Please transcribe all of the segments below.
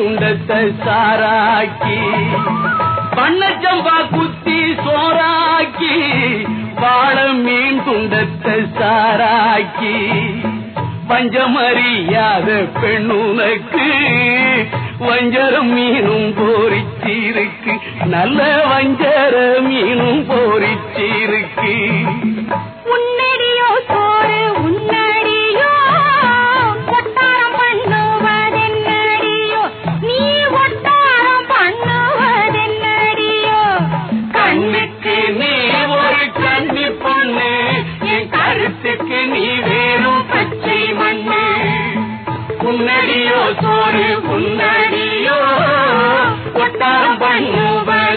மீன் துண்டத்தை சாராக்கி பண்ணச்சம்பா குத்தி சோறாக்கி வாழ மீன் துண்டத்தை சாராக்கி பஞ்சமறியாத பெண்ணுனக்கு வஞ்சரம் மீனும் போரிச்சிருக்கு நல்ல வஞ்சர மீனும் போ சோறு உன்னடியோ ஒட்டாரம் பண்ணுவதென்னடியோ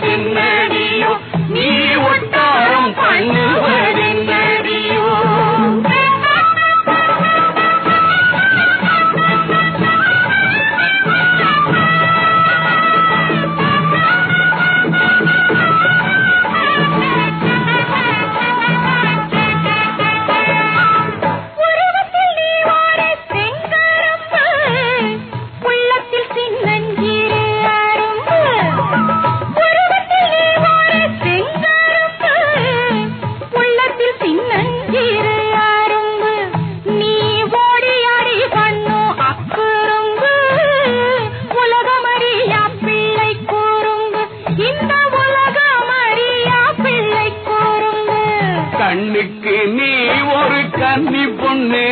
கண்ணுக்கு நீ ஒரு கன்னி பொண்ணு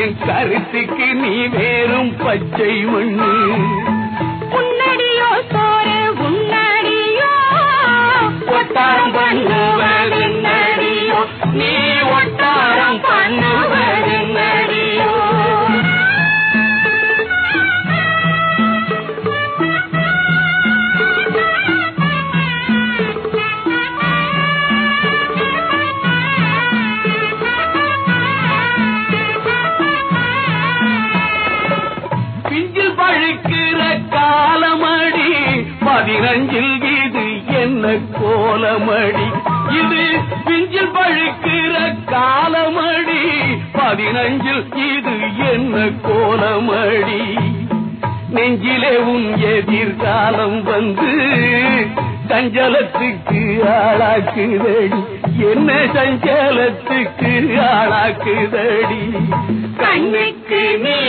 என் கருத்துக்கு நீ வேறும் பச்சை மண்ணு. கோலமடி. இது பிஞ்சில் பழுக்கிற காலமடி. பதினஞ்சில் இது என்ன கோலமடி. நெஞ்சிலே உன் எதிர்காலம் வந்து சஞ்சலத்துக்கு ஆளாக்குதடி. என்ன சஞ்சலத்துக்கு ஆளாக்குதடி. கண்ணுக்கு நீ